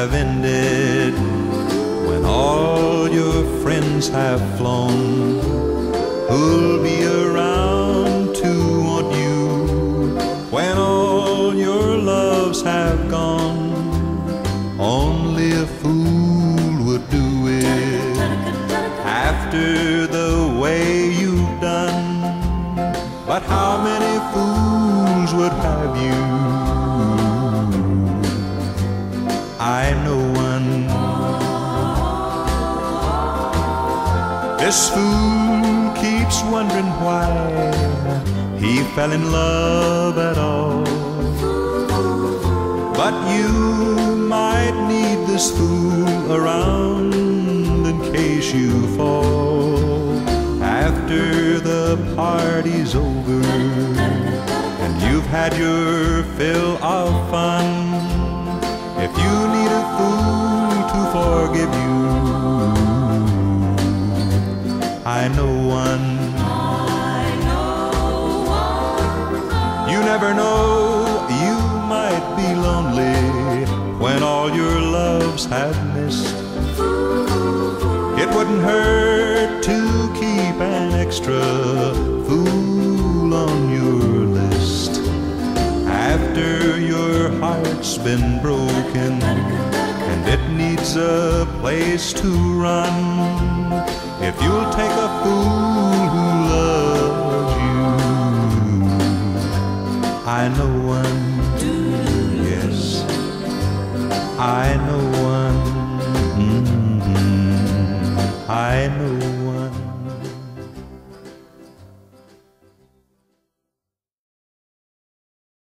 have ended, when all your friends have flown, who'll be around to want you when all your loves have gone? Only a fool would do it after the way you've done. But how many fools would have you? This fool keeps wondering why he fell in love at all. But you might need this fool around in case you fall after the party's over and you've had your fill of I know one. You never know, you might be lonely when all your loves have missed. It wouldn't hurt to keep an extra fool on your list after your heart's been broken and it needs a place to run if you'll take a fool who loves you. I know one, yes, I know